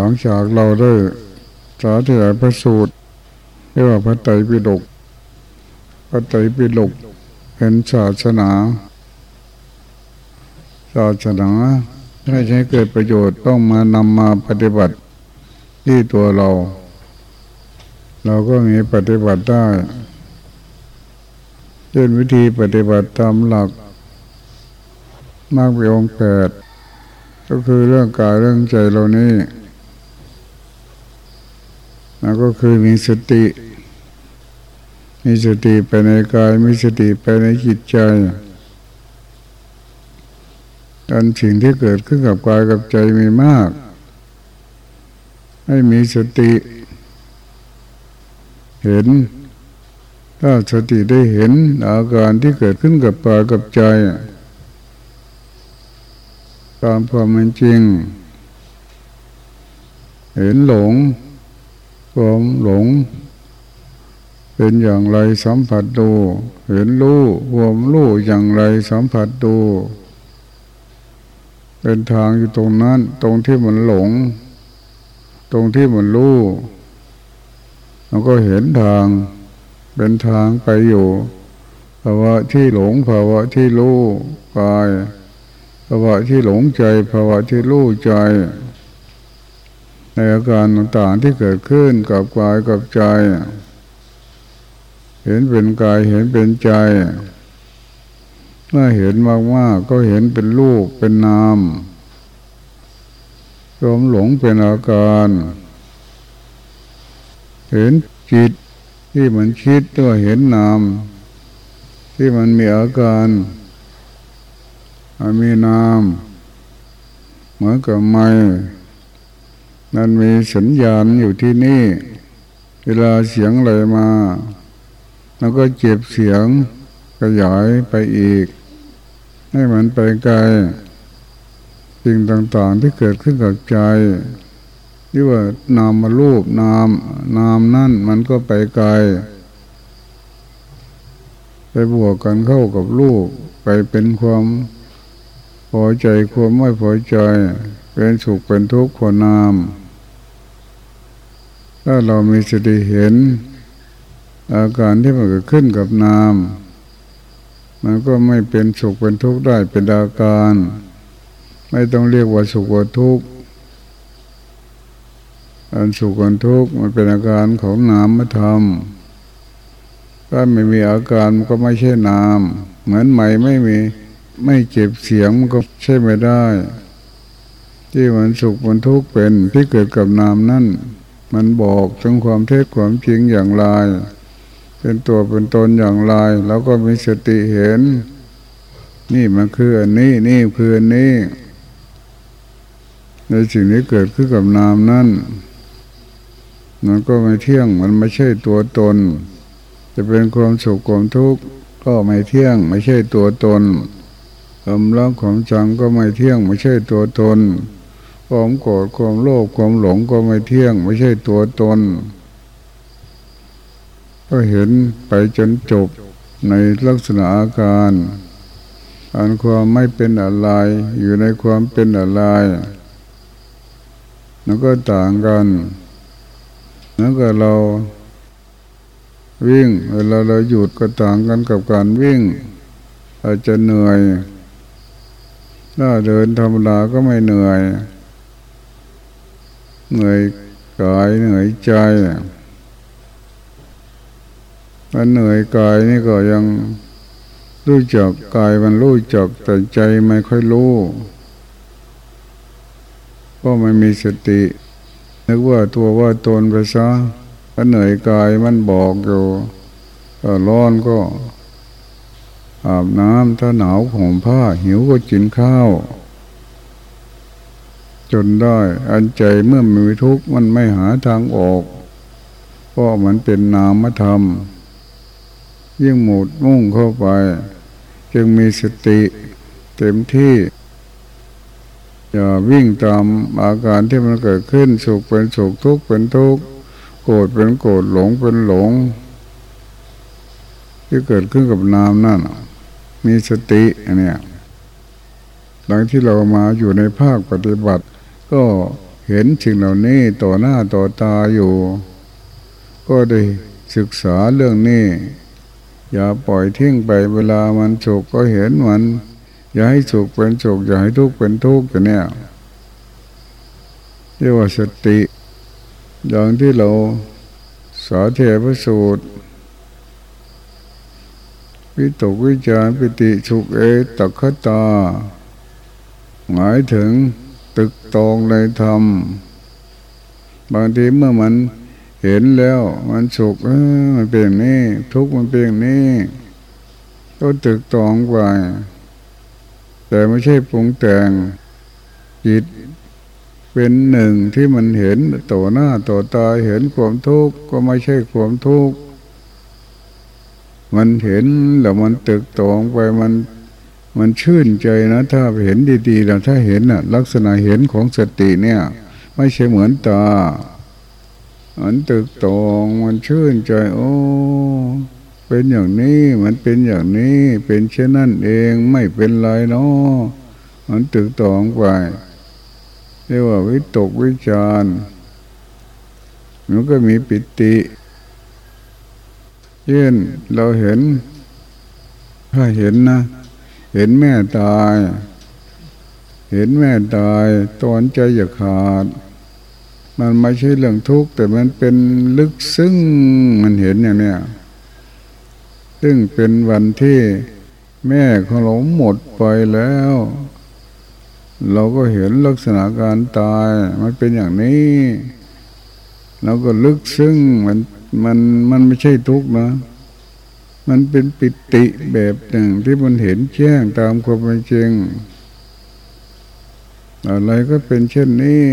หลังจากเราได้สาธยายพระสูตรเรียกว่าพระไตรปิฎกพระไตรปิฎกเป็นศาสนา ศาสนาถ้าใช้เกิดประโยชน์ต้องมานำมาปฏิบัติที่ตัวเรา เราก็มีปฏิบัติได้เช่นวิธีปฏิบัติตามหลัก มากไปองแปดก็คือเรื่องกายเรื่องใจเรานี่ แล้วก็คือมีสติ มีสติไปในกาย มีสติไปในจิตใจการสิ่งที่เกิดขึ้นกับกายกับใจมีมาก ให้มีสติ เห็น ถ้าสติได้เห็นอาการที่เกิดขึ้นกับกายกับใจ ตามความเป็นจริง เห็นหลง ความหลง เป็นอย่างไรสัมผัสดู เห็นรู้ความรู้อย่างไรสัมผัสดู เป็นทางอยู่ตรงนั้น ตรงที่มันหลง ตรงที่มันรู้เราก็เห็นทาง เป็นทางไปอยู่ภาวะที่หลงภาวะที่รู้กายภาวะที่หลงใจภาวะที่รู้ใจ ในอาการต่างๆที่เกิดขึ้นกับกายกับใจ เห็นเป็นกายเห็นเป็นใจเมื่อเห็นมากๆก็เห็นเป็นรูปเป็นนามรวมหลงเป็นอาการ เห็นจิตที่มันคิดตัวเห็นนาม ที่มันมีอาการมันมีนาม เหมือนกับไม้ นั่นมีสัญญาณอยู่ที่นี่ เวลาเสียงอะไรมา แล้วก็เจ็บเสียงขยายไปอีก ให้มันไปไกลสิ่งต่างๆที่เกิดขึ้นกับใจที่ว่านามมารูปนามนามนั่นมันก็ไปไกล ไปบวกกันเข้ากับรูป ไปเป็นความพอใจความไม่พอใจ เป็นสุขเป็นทุกข์คนนาม ถ้าเรามีสติเห็น อาการที่มันเกิดขึ้นกับนาม มันก็ไม่เป็นสุขเป็นทุกข์ได้เป็นอาการ ไม่ต้องเรียกว่าสุขว่าทุกข์อันสุขกับทุกข์มันเป็นอาการของนามธรรมถ้าไม่มีอาการมันก็ไม่ใช่นาม เหมือนใหม่ไม่มีไม่เก็บเสียงก็ใช่ไม่ได้ ที่มันสุขมันทุกข์เป็นที่เกิดกับนามนั่น มันบอกถึงความเท็จความจริงอย่างไร เป็นตัวเป็นตนอย่างไร แล้วก็มีสติเห็น นี่มันคืออันนี้นี่คืออันนี้ ในสิ่งที่เกิดขึ้นกับนามนั่นมันก็ไม่เที่ยงมันไม่ใช่ตัวตน จะเป็นความสุขความทุกข์ก็ไม่เที่ยง ไม่ใช่ตัวตนความรักความจังก็ไม่เที่ยง ไม่ใช่ตัวตน ความโกรธความโลภความหลงก็ไม่เที่ยง ไม่ใช่ตัวตน ก็เห็นไปจนจบในลักษณะอาการอันความไม่เป็นอะไร อยู่ในความเป็นอะไรนั่นก็ต่างกันนั่นก็เราวิ่งเวลาเราหยุดก็ต่างกันกับการวิ่ง อาจจะเหนื่อย ถ้าเดินธรรมดาก็ไม่เหนื่อย เหนื่อยกายเหนื่อยใจมันเหนื่อยกายนี่ก็ยังรู้จักกายมันรู้จักแต่ใจไม่ค่อยรู้ก็ไม่มีสติ นึกว่าตัวว่าตนไปซะถ้าเหนื่อยกายมันบอกอยู่ร้อนก็อาบน้ำถ้าหนาวห่มผ้าหิวก็กินข้าว จนได้ อันใจเมื่อมีทุกข์มันไม่หาทางออกเพราะมันเป็นนามธรรม ยิ่งหมดมุ่งเข้าไป จึงมีสติเต็มที่ อย่าวิ่งตามอาการที่มันเกิดขึ้นสุขเป็นสุขทุกข์เป็นทุกข์โกรธเป็นโกรธหลงเป็นหลง ที่เกิดขึ้นกับนามนั่นมีสติอันเนี้ยหลังที่เรามาอยู่ในภาคปฏิบัติ ก็เห็นสิ่งเหล่านี้ต่อหน้าต่อตาอยู่ ก็ได้ศึกษาเรื่องนี้ อย่าปล่อยทิ้งไปเวลามันสุขก็เห็นมัน อย่าให้สุขเป็นสุขอย่าให้ทุกข์เป็นทุกข์กันเนี่ยเรียกว่าสติ อย่างที่เราสาเทพสูตรวิตกวิจารปิติสุขเอตักขตา หมายถึง ตึกตองในธรรม บางทีเมื่อมันเห็นแล้ว มันสุขมันเป็นอย่างนี้ทุกข์มันเป็นอย่างนี้ก็ตึกตองไปแต่ไม่ใช่ปรุงแต่งจิตเป็นหนึ่งที่มันเห็นต่อหน้าต่อตาเห็นความทุกข์ก็ไม่ใช่ความทุกข์มันเห็นแล้วมันตึกตองไปมัน มันชื่นใจนะ ถ้าเห็นดีๆแล้วถ้าเห็นน่ะลักษณะเห็นของสติเนี่ย ไม่ใช่เหมือนตามันตึกตองมันชื่นใจ โอ้เป็นอย่างนี้มันเป็นอย่างนี้ เป็นเช่นนั้นเองไม่เป็นไรเนาะมันตึกตองไปเรียกว่าวิตกวิจารมันก็มีปิติเช่นเราเห็น ถ้าเห็นนะ เห็นแม่ตาย เห็นแม่ตายตอนใจอยากขาด มันไม่ใช่เรื่องทุกข์แต่มันเป็นลึกซึ้งมันเห็นอย่างเนี้ยซึ่งเป็นวันที่แม่ของเราหมดไปแล้ว เราก็เห็นลักษณะการตายมันเป็นอย่างนี้เราก็ลึกซึ้งมันมันมันไม่ใช่ทุกข์นะ มันเป็นปิติแบบหนึ่งที่มันเห็นแจ้งตามความเป็นจริง อะไรก็เป็นเช่นนี้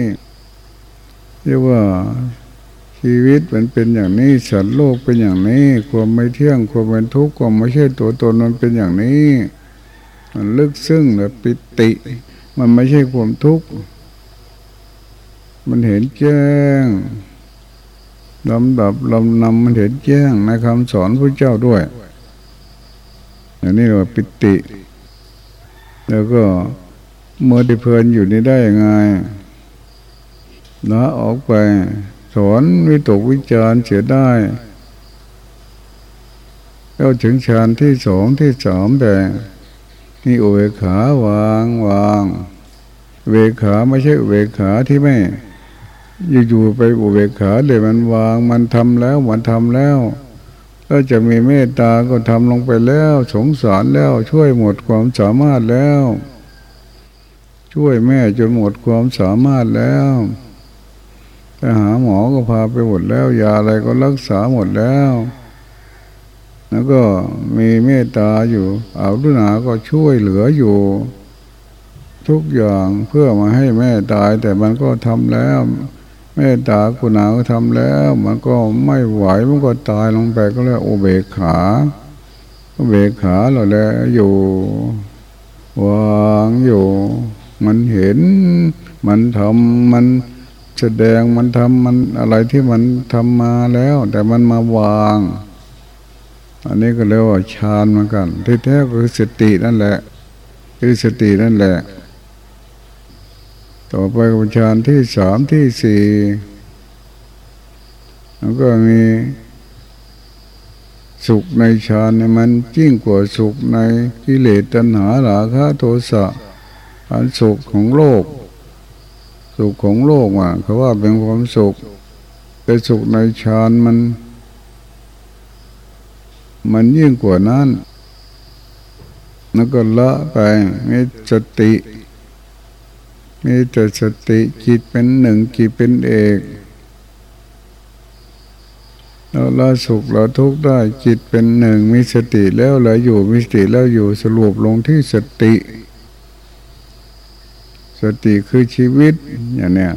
เรียกว่าชีวิตมันเป็นอย่างนี้สัตว์โลกเป็นอย่างนี้ ความไม่เที่ยงความเป็นทุกข์ความไม่ใช่ตัวตนมันเป็นอย่างนี้ มันลึกซึ้งแบบปิติ มันไม่ใช่ความทุกข์มันเห็นแจ้ง ลำดับลำนำมันเห็นแจ้งในคำสอนพระเจ้าด้วยอย่างนี้เรียกว่าปิติ แล้วก็เมื่อที่เพลินอยู่นี่ได้ยังไงละออกไป สอนวิตกวิจารเสียได้แล้วถึงฌานที่สองที่สามแต่นี่อุเบขาวางวางเวขาไม่ใช่เวขาที่ไม่ อยู่ๆไปอุเบกขาเลยมันวางมันทำแล้วมันทำแล้วก็จะมีเมตตาก็ทำลงไปแล้ว สงสารแล้วช่วยหมดความสามารถแล้ว ช่วยแม่จนหมดความสามารถแล้วไปหาหมอก็พาไปหมดแล้วยาอะไรก็รักษาหมดแล้ว แล้วก็มีเมตตาอยู่ เอาดุนาก็ช่วยเหลืออยู่ ทุกอย่างเพื่อมาให้แม่ตายแต่มันก็ทำแล้ว เมตตาคุณาก็ทำแล้ว มันก็ไม่ไหวมันก็ตายลงไปก็เลยอุเบกขาอุเบกขาเราแล้วอยู่ วางอยู่ มันเห็น มันทำมันแสดงมันทำมันอะไรที่มันทำมาแล้ว แต่มันมาวาง อันนี้ก็เรียกว่าฌานเหมือนกัน ที่แท้ก็คือสตินั่นแหละ คือสตินั่นแหละ ต่อไปกับฌานที่สามที่สี่แล้วก็มีสุขในฌานเนี่ยมันยิ่งกว่าสุขในกิเลสตัณหาหลาคะโทสะอันสุขของโลก สุขของโลกอะเขาว่าเป็นความสุข แต่สุขในฌานมัน มันยิ่งกว่านั้นแล้วก็ละไปมีสติ มีแต่สติจิตเป็นหนึ่งจิตเป็นเอกเราละสุขเราทุกข์ได้จิตเป็นหนึ่งมีสติแล้วเราอยู่มีสติแล้วอยู่สรุปลงที่สติ สติคือชีวิตอย่างนี้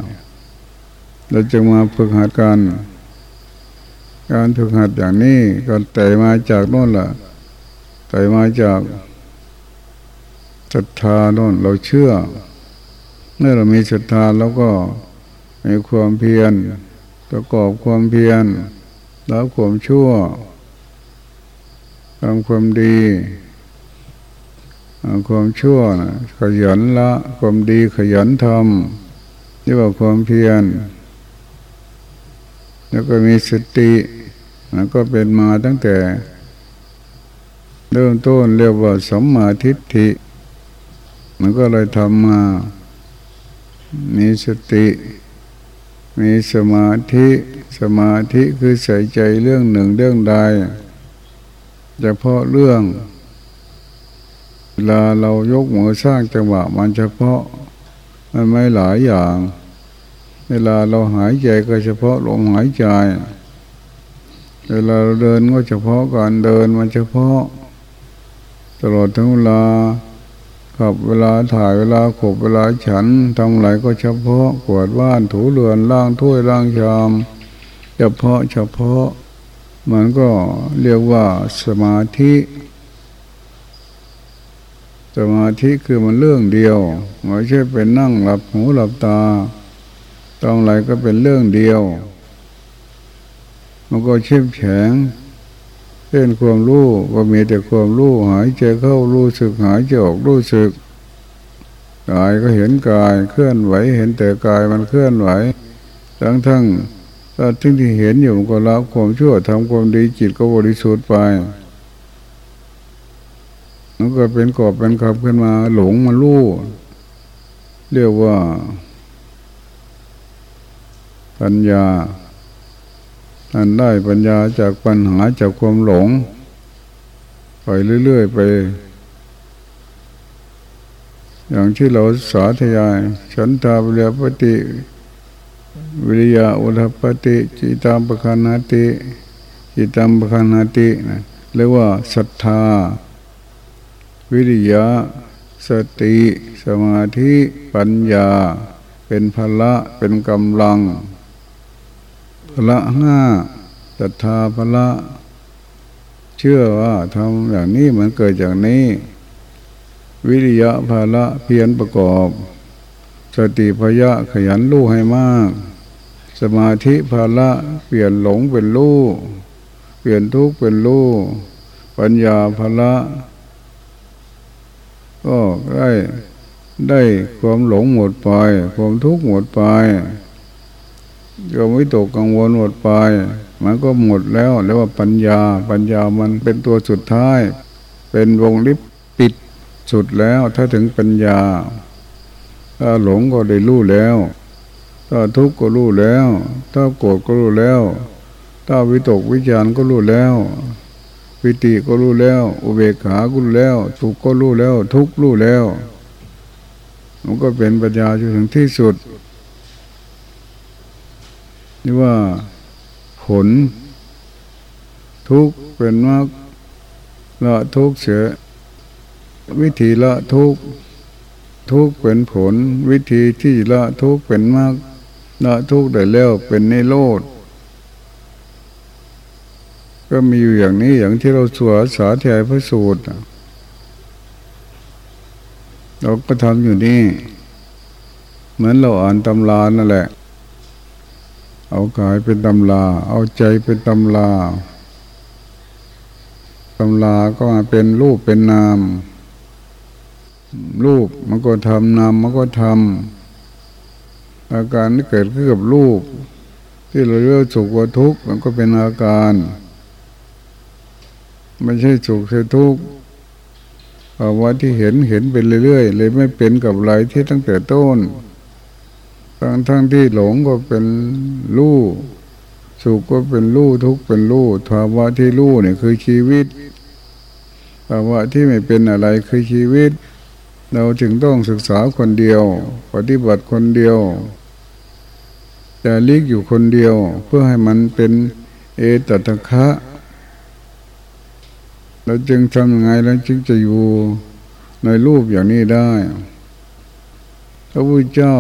เราจะมาฝึกหัดกันการฝึกหัดอย่างนี้ก็แต่มาจากโน่นล่ะแต่มาจากศรัทธาโน่นเราเชื่อ เมื่อเรามีศรัทธาแล้วก็มีความเพียรประกอบความเพียรแล้วความชั่วทำความดีความชั่วนะขยันละ ความดีขยันทำที่ว่าความเพียร แล้วก็มีสติมันก็เป็นมาตั้งแต่ เริ่มต้นเรียกว่าสมมาทิฏฐิ มันก็เลยทำมา มีสติ มีสมาธิ สมาธิคือใส่ใจเรื่องหนึ่งเรื่องใดเฉพาะเรื่อง เวลาเรายกมือสร้างจังหวะมันเฉพาะ มันไม่หลายอย่าง เวลาเราหายใจก็เฉพาะลมหายใจ เวลาเราเดินก็เฉพาะการเดินมันเฉพาะ ตลอดทั้งเวลา ขับเวลาถ่ายเวลาขบเวลาฉันทำอะไรก็เฉพาะกวาดบ้านถูเรือนล้างถ้วยล้างชามเฉพาะเฉพาะ มันก็เรียกว่าสมาธิ สมาธิคือมันเรื่องเดียวไม่ใช่เป็นนั่งหลับหูหลับตาต้องอะไรก็เป็นเรื่องเดียว มันก็เชื่อมแข็ง เช่นความรู้ก็มีแต่ความรู้หายใจเข้ารู้สึกหายใจออกรู้สึกกายก็เห็นกายเคลื่อนไหวเห็นแต่กายมันเคลื่อนไหวทั้งทั้งถ้าที่ที่เห็นอยู่ก็ละความชั่วทำความดีจิตก็บริสุทธิ์ไปมันก็เป็นกอบเป็นขับขึ้นมาหลงมาลู่เรียกว่าปัญญา ท่านได้ปัญญาจากปัญหาจากความหลง ไปเรื่อยๆไป อย่างที่เราสาธยายฉันทาวิริยปฏิวิริยะอุทปฏิจิตามปคานาติจิตามปคานาตินะเรียกว่าศรัทธา วิริยะ สติ สมาธิ ปัญญา เป็นพละเป็นกำลัง ละห้าศรัทธาพละ เชื่อว่าทำอย่างนี้มันเกิดจากนี้ วิริยะภาละเพียรประกอบ สติพยะขยันรู้ให้มาก สมาธิภาละเปลี่ยนหลงเป็นรู้เปลี่ยนทุกข์เป็นรู้ปัญญาภาละก็ได้ได้ความหลงหมดไป ความทุกข์หมดไป ก็ไม่ตกกังวลหมดไป มันก็หมดแล้วเรียกว่าปัญญา ปัญญามันเป็นตัวสุดท้าย เป็นวงลิบปิดสุดแล้ว ถ้าถึงปัญญา ถ้าหลงก็ได้รู้แล้ว ถ้าทุกข์ก็รู้แล้ว ถ้าโกรธก็รู้แล้ว ถ้าวิตกวิจารก็รู้แล้ววิติก็รู้แล้ว อุเบกขาก็รู้แล้วทุกข์ก็รู้แล้ว ทุกข์รู้แล้ว มันก็เป็นปัญญาจนถึงที่สุด นี่ว่าผล ทุกเป็นมากละทุกเสียวิธีละทุกทุกเป็นผล วิธีที่ละทุกเป็นมากละทุกได้แล้วเป็นในโลดก็มีอยู่อย่างนี้อย่างที่เราสวดสาธยายพระสูตรเราก็ทำอยู่นี่ เหมือนเราอ่านตำรานั่นแหละ เอากายเป็นตำลา เอาใจเป็นตำลาตำลาก็มาเป็นรูปเป็นนาม รูปมันก็ทำนามมันก็ทำอาการที่เกิดขึ้นกับรูป ที่เราเรียกสุขว่าทุกข์มันก็เป็นอาการไม่ใช่สุขใช่ทุกข์ภาวะที่เห็นเห็นไปเรื่อยๆเลยไม่เป็นกับอะไรที่ตั้งแต่ต้น ทั้งทั้งที่หลงก็เป็นรู้สุขก็เป็นรู้ทุกข์เป็นรู้ภาวะที่รู้เนี่ยคือชีวิตภาวะที่ไม่เป็นอะไรคือชีวิต เราจึงต้องศึกษาคนเดียว ปฏิบัติคนเดียวจะลิกอยู่คนเดียว เพื่อให้มันเป็นเอตตะคะเราจึงทำยังไงเราจึงจะอยู่ในรูปอย่างนี้ได้ พระพุทธเจ้า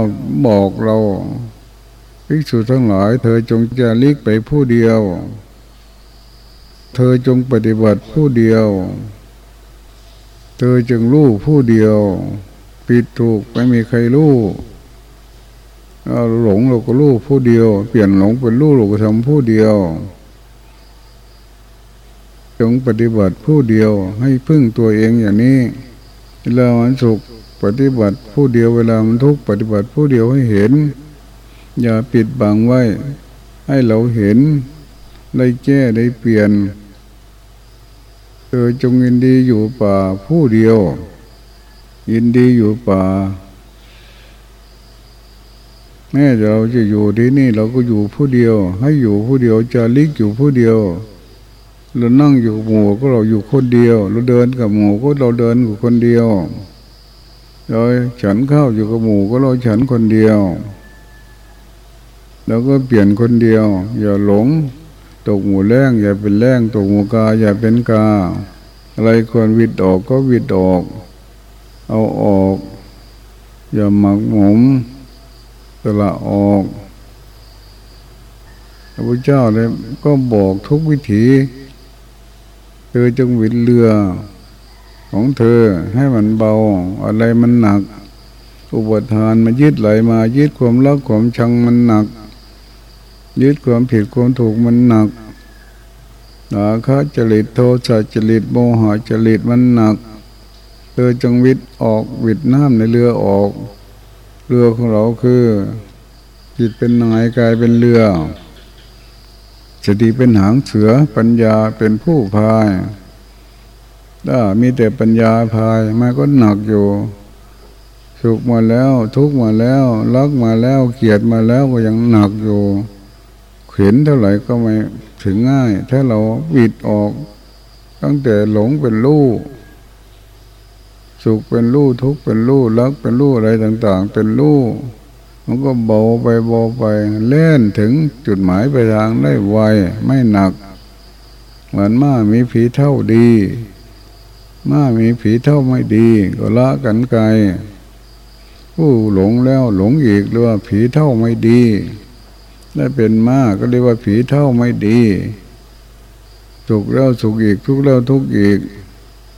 บอกเราภิกษุทั้งหลาย เธอจงจะลิกไปผู้เดียว เธอจงปฏิบัติผู้เดียว เธอจึงรู้ผู้เดียวผิดถูกไม่มีใครรู้หลงเราก็รู้ผู้เดียว เปลี่ยนหลงเป็นรู้เราก็ทำผู้เดียว จงปฏิบัติผู้เดียว ให้พึ่งตัวเองอย่างนี้เวลามันสุข ปฏิบัติผู้เดียวเวลามันทุกข์ปฏิบัติผู้เดียวให้เห็น อย่าปิดบังไว้ ให้เราเห็นได้แก้ได้เปลี่ยนเธอจงยินดีอยู่ป่าผู้เดียว ยินดีอยู่ป่าแม้เราจะอยู่ที่นี่เราก็อยู่ผู้เดียว ให้อยู่ผู้เดียวจะลิกอยู่ผู้เดียวเรานั่งอยู่หมู่ก็เราอยู่คนเดียว เราเดินกับหมู่ก็เราเดินอยู่คนเดียว เราฉันข้าวอยู่กับหมู่ก็เราฉันคนเดียว แล้วก็เปลี่ยนคนเดียว อย่าหลง ตกหมู่แรงอย่าเป็นแรงตกหมู่กา อย่าเป็นกา อะไรควรวิดออกก็วิดออก เอาออก อย่าหมักหมมตละออกพระพุทธเจ้าเลยก็บอกทุกวิถีเธอจงวิดเรือ ของเธอให้มันเบา อะไรมันหนัก อุปทานมายึดไหลมายึดความรักความชังมันหนัก ยึดความผิดความถูกมันหนักอาคาจริตโทสะจริตโมหะจริตมันหนักเธอจงวิดออกวิดน้ำในเรือออก เรือของเราคือ จิตเป็นนายกายเป็นเรือสติเป็นหางเสือปัญญาเป็นผู้พาย ถ้ามีแต่ปัญญาพายมันก็หนักอยู่สุขมาแล้ว ทุกมาแล้วรักมาแล้วเกลียดมาแล้วก็ยังหนักอยู่เห็นเท่าไหร่ก็ไม่ถึงง่าย ถ้าเราบิดออก ตั้งแต่หลงเป็นลูกสุขเป็นลูกทุกเป็นลูกรักเป็นลูกอะไรต่าง ๆ เป็นลูกมันก็เบาไปเบาไป เล่นถึงจุดหมายไปทางได้ไวไม่หนัก เหมือนม้ามีผีเท่าดี มามีผีเท่าไม่ดี ก็ละกันไกลผู้หลงแล้วหลงอีกหรือว่าผีเท่าไม่ดีได้เป็นมาก็เรียกว่าผีเท่าไม่ดีสุขแล้วสุขอีกทุกแล้วทุกอีก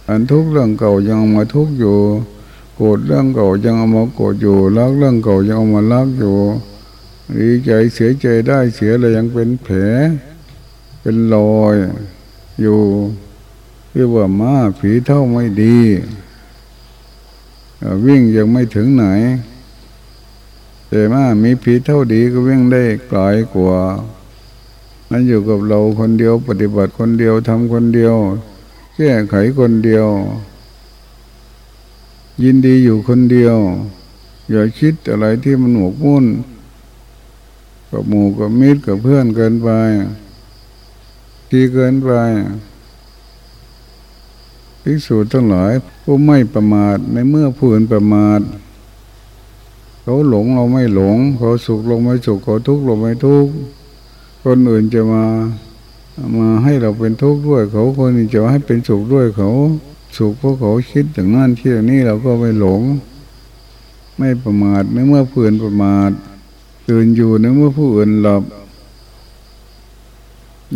อันทุกเรื่องเก่ายังมาทุกอยู่ โกรธเรื่องเก่ายังเอามาโกรธอยู่รักเรื่องเก่ายังเอามารักอยู่ดีใจเสียใจได้เสียอะไรยังเป็นแผล เป็นรอยอยู่ เรียกว่าม้าผีเท่าไม่ดี วิ่งยังไม่ถึงไหน แต่ม้ามีผีเท่าดีก็วิ่งได้ไกลกว่านั่นอยู่กับเราคนเดียวปฏิบัติคนเดียวทำคนเดียว แก้ไขคนเดียว ยินดีอยู่คนเดียว อย่าคิดอะไรที่มันหมกมุ่นกับหมู่กับมิตรกับเพื่อนเกินไป ที่เกินไป พิสูจน์ทั้งหลายผู้ไม่ประมาทในเมื่อผู้อื่นประมาทเขาหลงเราไม่หลง เขาสุขเราไม่สุขเขาทุกข์เราไม่ทุกข์คนอื่นจะมามาให้เราเป็นทุกข์ด้วย เขาคนอื่นจะให้เป็นสุขด้วยเขาสุขเพราะเขาคิดอย่างนั้นที่อย่างนี้เราก็ไม่หลง ไม่ประมาทในเมื่อผู้อื่นประมาทตื่นอยู่ในเมื่อผู้อื่นหลับ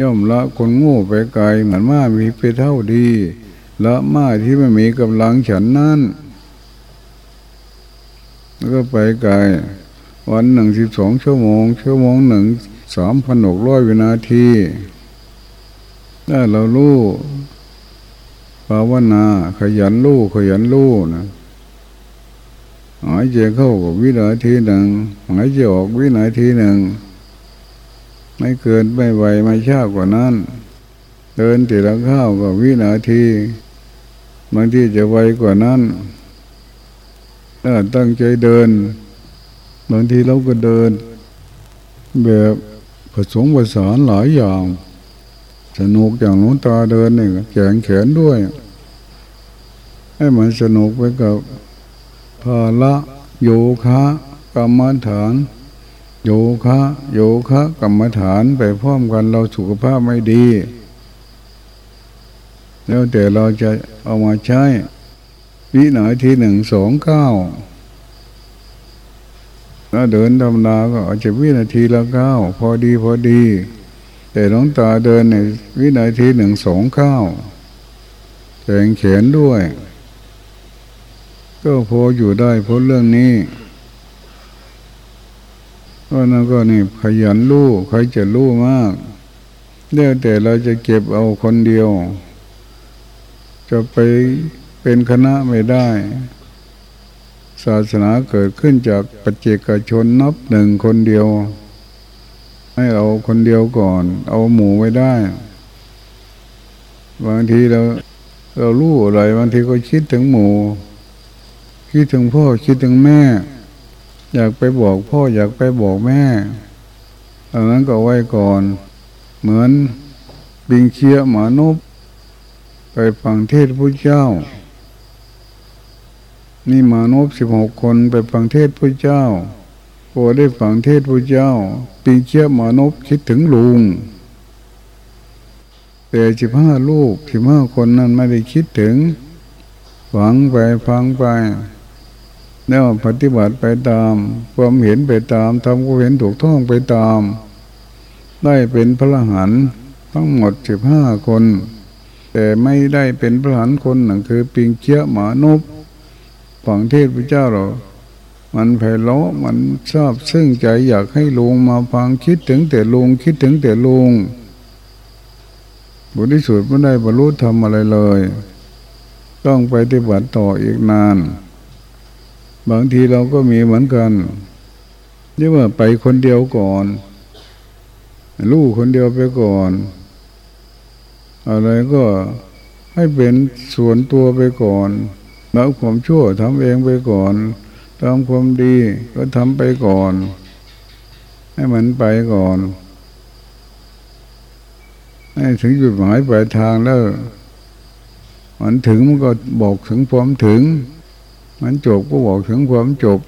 ย่อมละคนโง่ไปไกลเหมือนม้ามีไปเท่าดี ละม้าที่ไม่มีกำลังฉันนั่นแล้วก็ไปไกลวันหนึ่งสิบสองชั่วโมง ชั่วโมงหนึ่งสามพันหกร้อยวินาทีถ้าเรารู้ภาวนาขยันรู้ขยันรู้นะหายใจเข้ากับวินาทีหนึ่งหายใจออกวินาทีหนึ่ง ไม่เกินไม่ไวไม่ช้ากว่านั้น เดินตีละข้าวกับวินาที บางทีจะไวกว่านั้นถ้าตั้งใจเดิน บางทีเราก็เดิน แบบผสมผสานหลายอย่าง สนุกอย่างน้นตาเดินนี่แขงแขนด้วย ให้มันสนุกไปกับภาละโยคะกรรมฐาน โยคะโยคะกรรมฐานไปพร้อมกันเราสุขภาพไม่ดี แล้วแต่เราจะ เอามาใช้วิหนาทีหนึ่งสองเก้าถ้าเดินธรรมดาก็อาจจะวินาทีละเก้าพอดีพอดี แต่น้องตาเดินในวินาทีหนึ่งสองข้าแขงเขียนด้วย ก็พออยู่ได้เพราะเรื่องนี้ก็นั่นก็นี่ขยันรู้ใครจะรู้มากเรื่องแต่เราจะเก็บเอาคนเดียว จะไปเป็นคณะไม่ได้ ศาสนาเกิดขึ้นจากปัจเจกชนนับหนึ่งคนเดียว ให้เอาคนเดียวก่อน เอาหมู่ไว้ได้ บางทีเราเรารู้อะไรบางทีก็คิดถึงหมู่ คิดถึงพ่อคิดถึงแม่ อยากไปบอกพ่ออยากไปบอกแม่อันนั้นก็ไว้ก่อน เหมือนบิงเชียหมานุบ ไปฟังเทศพระเจ้า นี่มานพสิบหกคนไปฟังเทศพระเจ้าพอได้ฟังเทศพระเจ้า ปีเชียมานพคิดถึงลุงแต่สิบห้าลูกสิบห้าคนนั้นไม่ได้คิดถึงฟังไปฟังไปแล้วปฏิบัติไปตาม ความเห็นไปตามทำความเห็นถูกต้องไปตาม ได้เป็นพระหันทั้งหมดสิบห้าคน แต่ไม่ได้เป็นพระหันคนหนึ่งคือปิงเชี่ยหมานพฟังเทศพระเจ้าเรา มันไพเราะมันชอบซึ่งใจอยากให้ลุงมาฟังคิดถึงแต่ลุงคิดถึงแต่ลุงบุตรสุดไม่ได้บรรลุธรรมอะไรเลย ต้องไปฏิบัติต่ออีกนาน บางทีเราก็มีเหมือนกันเรียกว่าไปคนเดียวก่อน ลูกคนเดียวไปก่อน อะไรก็ให้เป็นส่วนตัวไปก่อนและความชั่วทำเองไปก่อนทำความดีก็ทำไปก่อน ให้มันไปก่อน ให้ถึงจุดหมายปลายทางแล้วมันถึงมันก็บอกถึงความถึง มันจบก็บอกถึงความจบ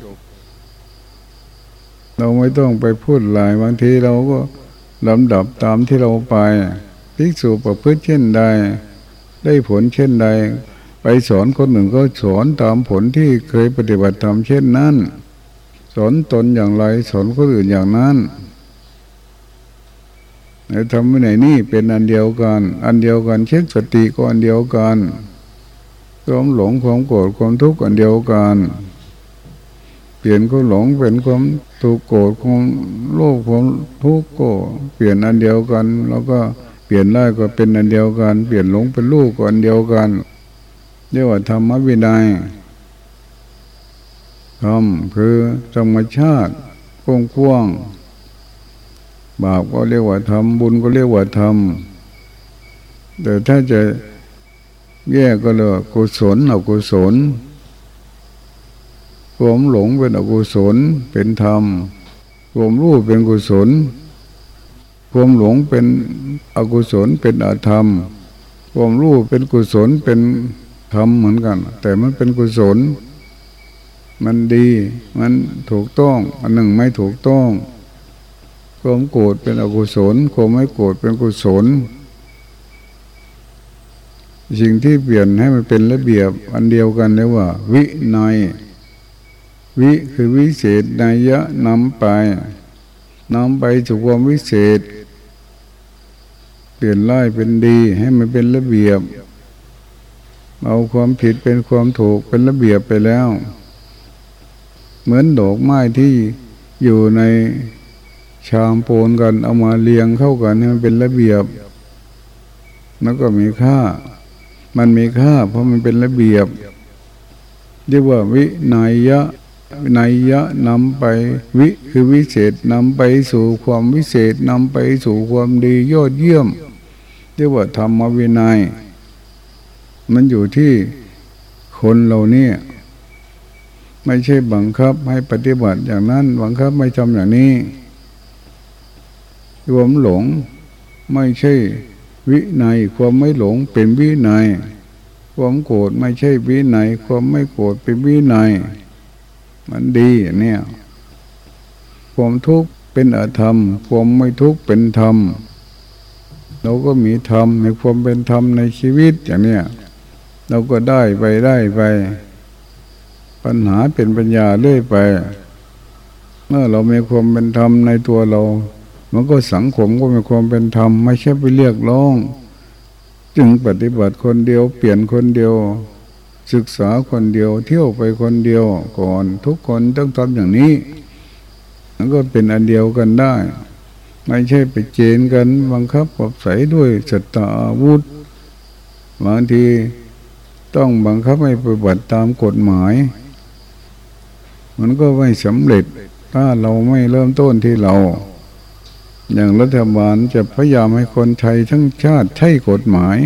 เราไม่ต้องไปพูดหลายบางทีเราก็ลำดับตามที่เราไป พิสูจประพฤติเช่นใด ได้ผลเช่นใด ไปสอนคนหนึ่งก็สอนตามผลที่เคยปฏิบัติทำเช่นนั้น สอนตนอย่างไรสอนคนอื่นอย่างนั้นในทำไม่ไหนนี่เป็นอันเดียวกัน อันเดียวกันเช่นสติก็อันเดียวกันความหลงความโกรธความทุกข์อันเดียวกัน เปลี่ยนความหลงเป็นความถูกโกรธความโลภความทุกข์ก็เปลี่ยนอันเดียวกัน แล้วก็ เปลี่ยนได้ก็เป็นอันเดียวกัน เปลี่ยนหลงเป็นลูกก็อันเดียวกัน เรียกว่าธรรมวินัยธรรมคือธรรมชาติกว้างบาปก็เรียกว่าธรรมบุญก็เรียกว่าธรรมแต่ถ้าจะแยกก็เลยกุศลอกุศลควมหลงเป็นอกุศลเป็นธรรมควมรู้เป็นกุศล ความหลงเป็นอกุศลเป็นอธรรม ความรู้เป็นกุศลเป็นทำเหมือนกัน แต่มันเป็นกุศล มันดี มันถูกต้อง อันหนึ่งไม่ถูกต้องความโกรธเป็นอกุศลความไม่โกรธเป็นกุศล สิ่งที่เปลี่ยนให้มันเป็นระเบียบอันเดียวกันเรียกว่า วินัยวิคือวิเศษนัยยะนำไปนำไปสู่ความวิเศษ เปลี่ยนร้ายเป็นดี ให้มันเป็นระเบียบ เอาความผิดเป็นความถูกเป็นระเบียบไปแล้ว เหมือนดอกไม้ที่อยู่ในชามโปนกันเอามาเรียงเข้ากันให้มันเป็นระเบียบ แล้วก็มีค่า มันมีค่า เพราะมันเป็นระเบียบ เรียกว่าวินัยยะนัยยะนำไปวิคือวิเศษนำไปสู่ความวิเศษนำไปสู่ความดียอดเยี่ยม เรียกว่าธรรมวินัย มันอยู่ที่คนเราเนี่ยไม่ใช่บังคับให้ปฏิบัติอย่างนั้น บังคับไม่ทำอย่างนี้ รวมหลงไม่ใช่วิในความไม่หลงเป็นวิในความโกรธไม่ใช่วิในความไม่โกรธเป็นวิในมันดีเนี่ย ความทุกข์เป็นอธรรม ความไม่ทุกข์เป็นธรรม เราก็มีธรรมในความเป็นธรรมในชีวิตอย่างเนี้ยเราก็ได้ไปได้ไป ปัญหาเป็นปัญญาเรื่อยไป เมื่อเรามีความเป็นธรรมในตัวเรา มันก็สังคมก็มีความเป็นธรรมไม่ใช่ไปเรียกร้อง จึงปฏิบัติคนเดียว เปลี่ยนคนเดียว ศึกษาคนเดียว เที่ยวไปคนเดียวก่อนทุกคนต้องทำอย่างนี้ แล้วก็เป็นอันเดียวกันได้ ไม่ใช่ไปเจนกันบังคับปรับใส่ด้วยสตาอาวุธบางทีต้องบังคับให้ปฏิบัติตามกฎหมาย มันก็ไม่สำเร็จ ถ้าเราไม่เริ่มต้นที่เรา อย่างรัฐบาลจะพยายามให้คนไทยทั้งชาติใช้กฎหมาย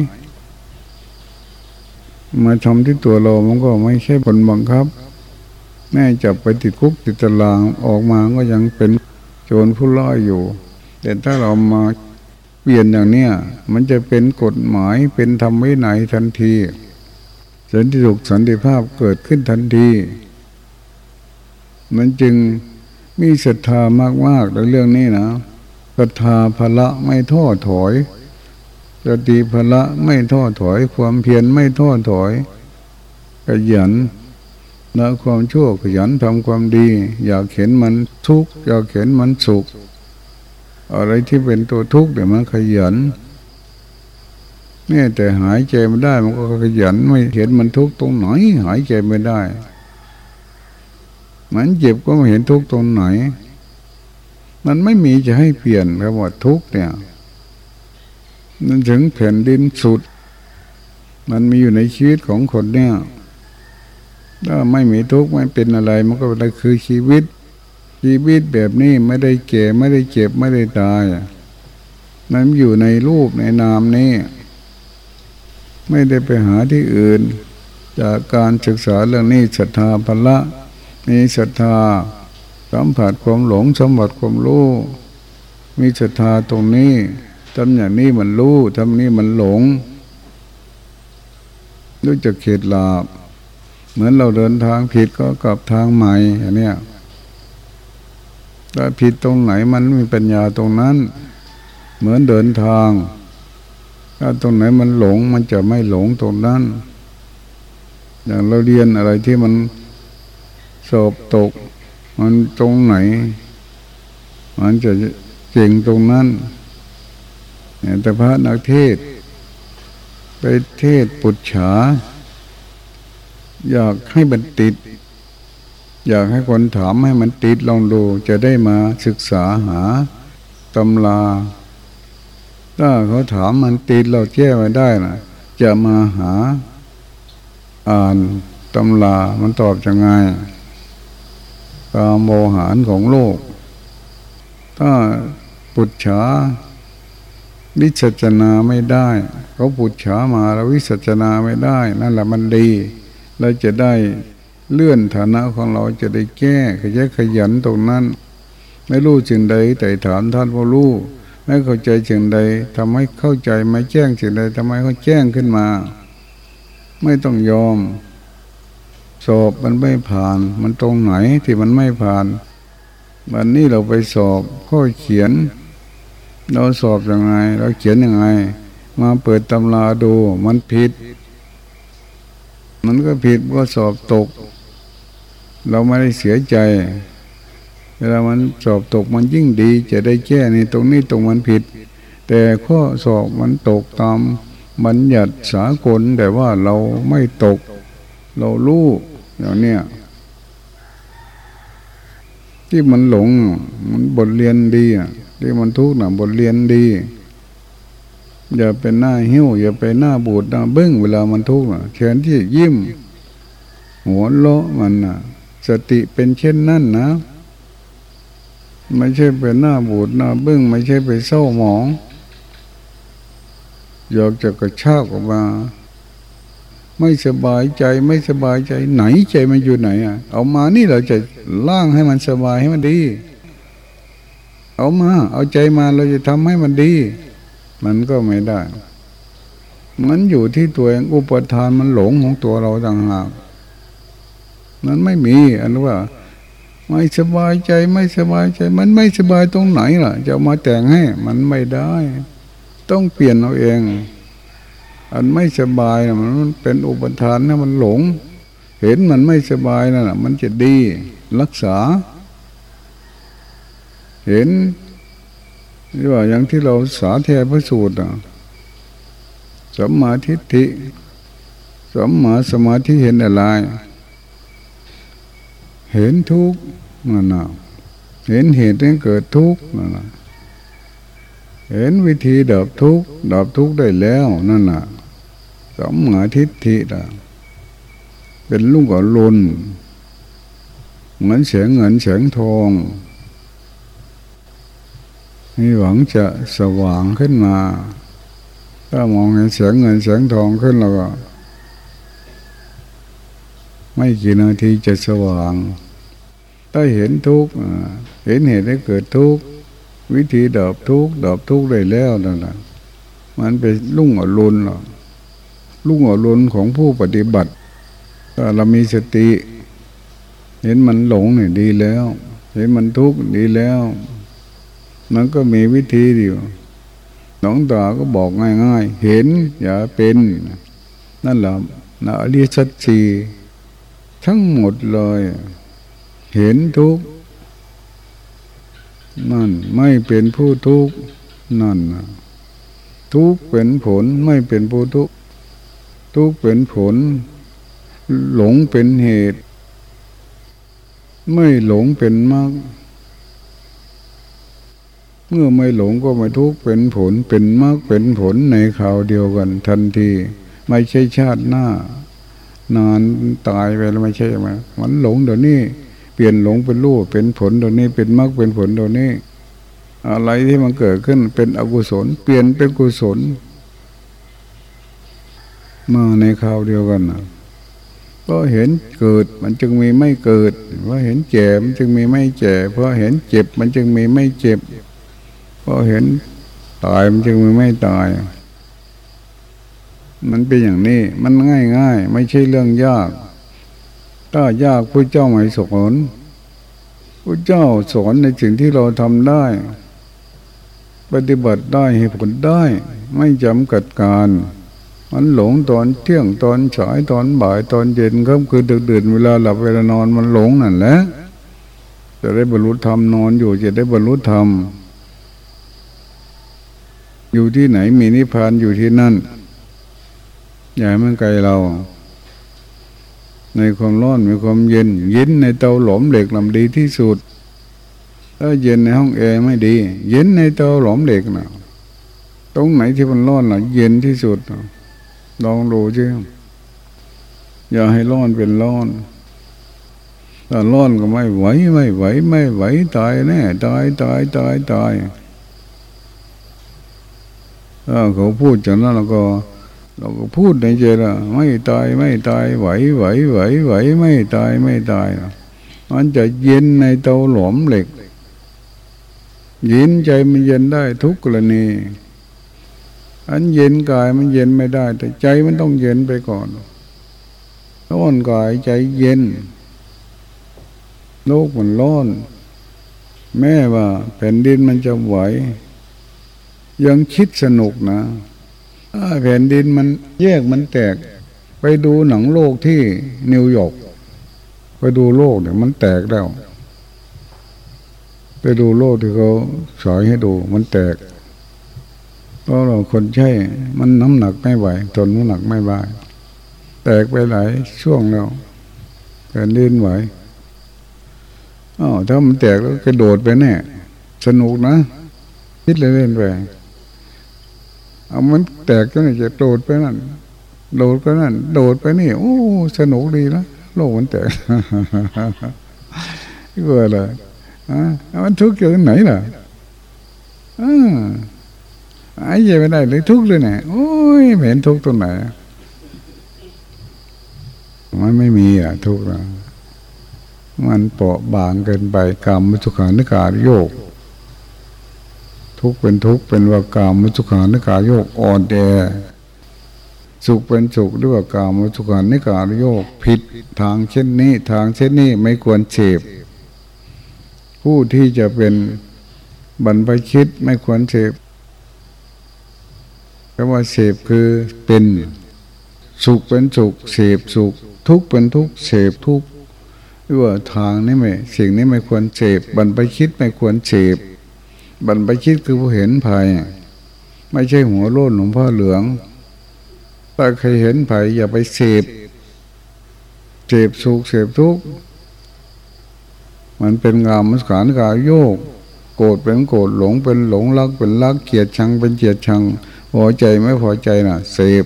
มาทำที่ตัวเรามันก็ไม่ใช่ผลบังคับ แม่จับไปติดคุกติดตารางออกมาก็ยังเป็นโจรผู้ร้ายอยู่ แต่ถ้าเรามาเปลี่ยนอย่างเนี้ยมันจะเป็นกฎหมายเป็นธรรมวินัยทันทีสันติสุขสันติภาพเกิดขึ้นทันที มันจึงมีศรัทธามากๆในเรื่องนี้นะศรัทธาพละไม่ท้อถอยสติพละไม่ท้อถอย ความเพียรไม่ท้อถอยขยันละความชั่วขยันทำความดี อยากเห็นมันทุกข์อยากเห็นมันสุข อะไรที่เป็นตัวทุกข์เดี๋ยวมันขยันเนี่ยแต่หายใจไม่ได้มันก็ขยันไม่เห็นมันทุกข์ตรงไหน หายใจไม่ได้ มันเจ็บก็ไม่เห็นทุกข์ตรงไหน มันไม่มีจะให้เปลี่ยนคำว่าทุกข์เนี่ยมันถึงแผ่นดินสุด มันมีอยู่ในชีวิตของคนเนี่ยถ้าไม่มีทุกข์ไม่เป็นอะไร มันก็ได้คือชีวิต ชีวิตแบบนี้ไม่ได้เก่ไม่ได้เจ็บไม่ได้ตายมันอยู่ในรูปในนามนี้ ไม่ได้ไปหาที่อื่น จากการศึกษาเรื่องนี้ศรัทธาพละมีศรัทธาสัมผัสความหลงสัมผัสความรู้มีศรัทธาตรงนี้ทำอย่างนี้มันรู้ทำนี้มันหลงรู้จักเขตลาบเหมือนเราเดินทางผิดก็กลับทางใหม่อย่างนี้ ถ้าผิดตรงไหนมันมีปัญญาตรงนั้น เหมือนเดินทาง ถ้าตรงไหนมันหลงมันจะไม่หลงตรงนั้น อย่างเราเรียนอะไรที่มันสอบตก มันตรงไหน มันจะเก่งตรงนั้นแต่พระนักเทศ ไปเทศปุจฉา อยากให้มันติด อยากให้คนถามให้มันติดลองดูจะได้มาศึกษาหาตำราถ้าเขาถามมันติดเราแก้ไว้ได้นะจะมาหาอ่านตำลามันตอบยังไงความโมหารของโลก ถ้าปุจฉาวิสัจนาไม่ได้ เขาปุจฉามาแล้ววิสัจนาไม่ได้ นั่นแหละมันดี เราจะได้ เลื่อนฐานะของเราจะได้แก้ขยันขยันตรงนั้น ไม่รู้จึงใดแต่ถามท่านว่ารู้ไม่เข้าใจสิ่งใดทำให้เข้าใจไม่แจ้งสิ่งใดทำไมเขาแจ้งขึ้นมา ไม่ต้องยอม สอบมันไม่ผ่าน มันตรงไหนที่มันไม่ผ่านวันนี้เราไปสอบข้อเขียน เราสอบอยังไงเราเขียนยังไง มาเปิดตำราดูมันผิด มันก็ผิดก็สอบตก เราไม่ได้เสียใจ เวลามันสอบตกมันยิ่งดี จะได้แก้ในตรงนี้ตรงมันผิด แต่ข้อสอบมันตกตามบัญญัติสากลแต่ว่าเราไม่ตก เรารู้อย่างเนี้ยที่มันหลงมันบทเรียนดีอะที่มันทุกข์น่ะบทเรียนดี อย่าเป็นหน้าหิ้ว อย่าไปหน้าบูดหน้าเบิ้งเวลามันทุกข์นะแทนที่ยิ้ม หัวโลมันนะ สติเป็นเช่นนั้นนะ ไม่ใช่เป็นหน้าบูดหน้าบึ้ง ไม่ใช่ไปเศร้าหมองอยากจะกระชากออกมา ไม่สบายใจไม่สบายใจ ไหนใจมันอยู่ไหนอะ เอามานี่เราจะล่างให้มันสบายให้มันดี เอามา เอาใจมาเราจะทำให้มันดี มันก็ไม่ได้มันอยู่ที่ตัวเองอุปทานมันหลงของตัวเราต่างหาก มันไม่มีอันว่า ไม่สบายใจไม่สบายใจ มันไม่สบายตรงไหนล่ะ จะมาแต่งให้ มันไม่ได้ ต้องเปลี่ยนเอาเอง อันไม่สบายนะมันเป็นอุปทานนะมันหลง เห็นมันไม่สบายนะ่ะ มันจะดีรักษา เห็นนี่ว่าอย่างที่เราสาธยพระสูตรสัมมาทิฏฐิสัมมาสมาธิเห็นอะไร เห็นทุกข์นั่นนะเห็นเหตุที่เกิดทุกข์นั่นนะเห็นวิธีดับทุกข์ดับทุกข์ได้แล้วนั่นน่ะสมมาทิฏฐิละเป็นลูกกับลุนเหมือนเสียงเงินเสียงทองมีหวังจะสว่างขึ้นมา ถ้ามองเห็นเสียงเงินเสียงทองขึ้นแล้วก็ ไม่กี่นาทีจะสว่าง ถ้าเห็นทุกข์เห็นเหตุให้เกิดทุกข์วิธีดับทุกข์ดับทุกข์ได้แล้วนั่นแหละมันเป็นลุ่งอรุณหรอลุ่งอรุณของผู้ปฏิบัติถ้าเรามีสติ เห็นมันหลงเนี่ยดีแล้ว เห็นมันทุกข์ดีแล้ว มันก็มีวิธีเดียวหลวงตาก็บอกง่ายๆ เห็นอย่าเป็น นั่นแหละนะอริยสัจสี ทั้งหมดเลย เห็นทุกข์นั่นไม่เป็นผู้ทุกข์นั่นทุกข์เป็นผลไม่เป็นผู้ทุกข์ทุกข์เป็นผล หลงเป็นเหตุ ไม่หลงเป็นมากเมื่อไม่หลงก็ไม่ทุกข์เป็นผลเป็นมากเป็นผลในข่าวเดียวกันทันที ไม่ใช่ชาติหน้า นานตายไปแล้วไม่ใช่ไหมมันหลงเดี๋ยวนี้ เปลี่ยนหลงเป็นรูปเป็นผลเดี๋ยวนี้ เป็นมรรคเป็นผลเดี๋ยวนี้ อะไรที่มันเกิดขึ้นเป็นอกุศล เปลี่ยนเป็นกุศล มาในคราวเดียวกันนะก็เห็นเกิดมันจึงมีไม่เกิด เพราะเห็นแก่มันจึงมีไม่แก่เพราะเห็นเจ็บมันจึงมีไม่เจ็บ เพราะเห็นตายมันจึงมีไม่ตาย มันเป็นอย่างนี้ มันง่ายง่ายไม่ใช่เรื่องยาก ถ้ายากพระเจ้าไม่สอนพระเจ้าสอนในสิ่งที่เราทำได้ ปฏิบัติได้ให้ผลได้ ไม่จำกัดการ มันหลงตอนเที่ยงตอนฉายตอนบ่ายตอนเย็นครับคือดึกดื่นเวลาหลับเวลานอนมันหลงนั่นแหละจะได้บรรลุธรรมนอนอยู่จะได้บรรลุธรรมอยู่ที่ไหนมีนิพพานอยู่ที่นั่น อย่าให้มันไกลเรา ในความร้อนมีความเย็น เย็นในเตาหลอมเหล็กลำดีที่สุดถ้าเย็นในห้องแอร์ไม่ดี เย็นในเตาหลอมเหล็กนะตรงไหนที่มันร้อนล่ะ เย็นที่สุดลองดูเชิอย่าให้ร้อนเป็นร้อนถ้าร้อนก็ไม่ไหวไม่ไหว ไม่ไหวตายแน่ตายตายตายตายถ้าเขาพูดจากนั้นเราก็ เราก็พูดในใจละไม่ตายไม่ตายไหวไหวไหวไหวไม่ตายไม่ตายมันจะเย็นในเตาหลอมเหล็กเย็นใจมันเย็นได้ทุกกรณี อันเย็นกายมันเย็นไม่ได้ แต่ใจมันต้องเย็นไปก่อนร้อนกายใจเย็น โลกมันร้อน แม่ว่าแผ่นดินมันจะไหว ยังคิดสนุกนะ แผ่นดินมันแยกมันแตก ไปดูหนังโลกที่นิวยอร์กไปดูโลกเนี่ยมันแตกแล้ว ไปดูโลกที่เขาสอยให้ดูมันแตกเพราะเราคนใช่ มันน้ำหนักไม่ไหวทนน้ำหนักไม่ไหวแตกไปหลายช่วงแล้วแผ่นดินไหวอ๋อถ้ามันแตกแล้วกระโดดไปแน่สนุกนะคิดเล่นๆไป เอามันแตกก็จะโดดไปนั่น โดดไปนั่น โดดไปนี่ โอ้ สนุกดีนะโลกมันแตกก็อะไรอะมันทุกข์อยู่ไหนล่ะอ่าไอ้ยังไม่ได้เลยทุกข์เลยเนี่ยโอ้ยเห็นทุกข์ตรงไหนมันไม่มีอะทุกข์นะมันเปราะบางเกินไปกรรมมุทุขานิการโยก ทุกเป็นทุกเป็นว่ากามมุสุขานิกายโยกอ่อนแอสุขเป็นสุขด้วยว่ากามมุสุขานิกายโยกผิดทางเช่นนี้ทางเช่นนี้ไม่ควรเฉบผู้ที่จะเป็นบรรพชิตไม่ควรเฉบคำว่าเสพคือเป็นสุขเป็นสุขเสพสุข ทุกเป็นทุกเสพทุกด้วยว่าทางนี้ไม่สิ่งนี้ไม่ควรเสพบรรพชิตไม่ควรเสพ บรรพชิตคือผู้เห็นภัย ไม่ใช่หัวโล้นหลวงพ่อเหลืองถ้าใครเห็นภัยอย่าไปเสพเสพสุขเสพทุกข์มันเป็นงามมัสขานกาโยก โกรธเป็นโกรธหลงเป็นหลงรักเป็นรักเกลียดชังเป็นเกลียดชังพอใจไม่พอใจน่ะเสพ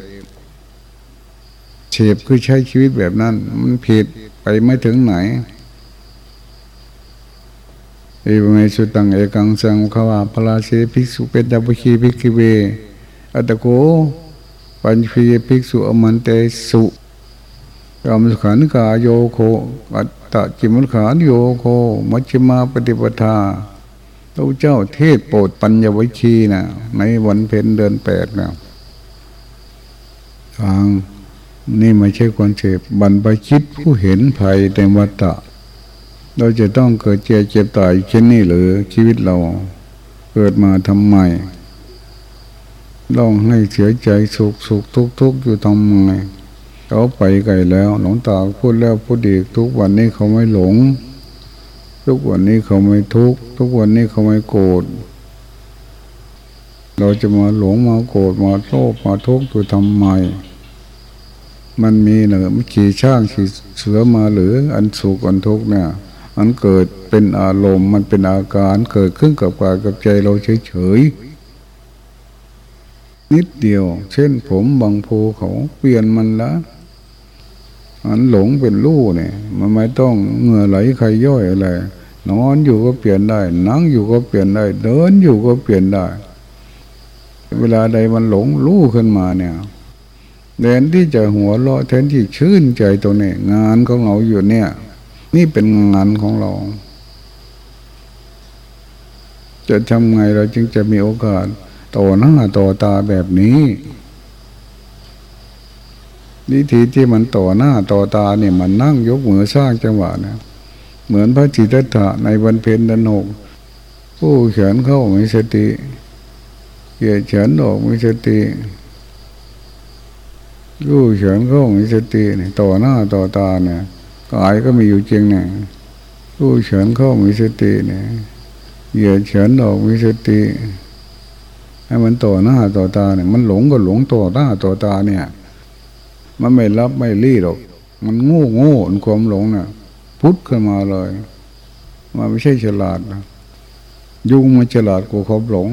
เสพคือใช้ชีวิตแบบนั้น มันผิดไปไม่ถึงไหน เอวเมสุตังเอกังสังขวาพลาเสภิกษุเป็นดับคีภิกขิเว อัตโกปัญฟีภิกษุอมันเตสุกรรมสขันกาโยโคอัตตะจิมุขานโยโค มัชฌิมาปฏิปทาพระเจ้าเทศโปรดปัญญวิชีนะในวันเพ็ญเดือนแปดนะทางนี่ไม่ใช่ความเจ็บบรรพชิตผู้เห็นภัยในวัฏฏะ เราจะต้องเกิดเจ็บเจ็บตายเช่นนี้หรือชีวิตเราเกิดมาทำไมต้องให้เสียใจสุขสุขทุกทุกอยู่ทำไมเขาไปไกลแล้ว หลวงตาพูดแล้วพูดอีกทุกวันนี้เขาไม่หลง ทุกวันนี้เขาไม่ทุกทุกวันนี้เขาไม่โกรธเราจะมาหลงมาโกรธมาโลภมาทุกข์อยู่ทำไมมันมีเหรอมันขี่ช่างขี่เสือมาหรืออันสุขอันทุกข์เนี่ย มันเกิดเป็นอารมณ์มันเป็นอาการเกิดขึ้นกับกายกับใจเราเฉยๆนิดเดียว เช่นผมบางภูเขาเปลี่ยนมันละมันหลงเป็นลู่เนี่ย มันไม่ต้องเหงื่อไหลใครย่อยอะไรนอนอยู่ก็เปลี่ยนได้ นั่งอยู่ก็เปลี่ยนได้ เดินอยู่ก็เปลี่ยนได้ เวลาใดมันหลงลู่ขึ้นมาเนี่ยแทนที่จะหัวเราะแทนที่ชื่นใจตรงนี้งานของเราอยู่เนี่ย นี่เป็นงานของเรา จะทำไงเราจึงจะมีโอกาสต่อหน้าต่อตาแบบนี้วิธีที่มันต่อหน้าต่อตาเนี่ยมันนั่งยกมือสร้างจังหวะนะเหมือนพระจิตตะในวันเพ็ญดนกผู้เขียนเข้ามีสติเกียเขียนออกมีสติผู้เขียนเข้ามีสติเนี่ยต่อหน้าต่อตาเนี่ย กายก็มีอยู่จริงเนี่ยผู้เขียนเข้ามีสติเนี่ยเกียดเขียนออกมีสติ ให้มันต่อหน้าต่อตาเนี่ยมันหลงก็หลงต่อหน้าต่อตาเนี่ย มันไม่รับไม่รีดหรอก มันโง่โง่ความหลงนะ่ะพุทธขึ้นมาเลย มันไม่ใช่ฉลาดนะยุงมันฉลาดกว่าความหลง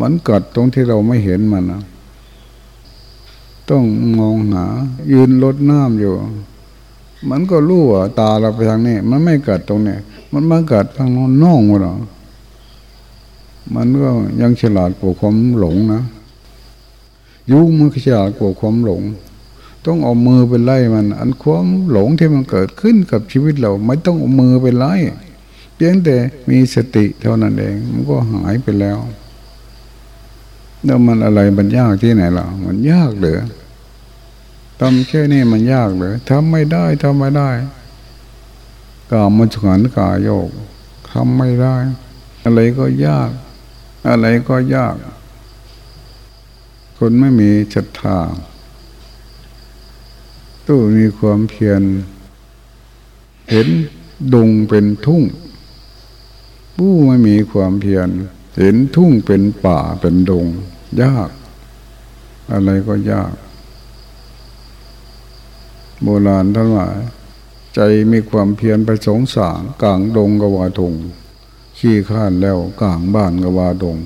มันกัดตรงที่เราไม่เห็นมันนะต้องมองหา ยืนลดน้ำอยู่ มันก็รู้ว่าตาเราไปทางนี้ มันไม่เกัดตรงนี้ มันมาเกัดทางโน้นน่องวะมันก็ยังฉลาดกว่าความหลงนะยุงมันฉลาดกว่าความหลง ต้องเอามือไปไล่มัน อันความหลงที่มันเกิดขึ้นกับชีวิตเรา ไม่ต้องเอามือไปไล่เพียงแต่มีสติเท่านั้นเองมันก็หายไปแล้วแล้วมันอะไรมันยากที่ไหนล่ะมันยากเหรือ ทำแค่นี้มันยากเหรือทำไม่ได้ทำไม่ได้กามันฉันกาโยกทำไม่ได้ อะไรก็ยาก อะไรก็ยาก คนไม่มีศรัทธาตู้มีความเพียรเห็นดงเป็นทุ่ง ผู้ไม่มีความเพียรเห็นทุ่งเป็นป่าเป็นดง ยาก อะไรก็ยาก โบราณท่านว่าใจมีความเพียรไปสงสารกลางดงกวาทงขี้ข้านแล้วกลางบ้านกวาดง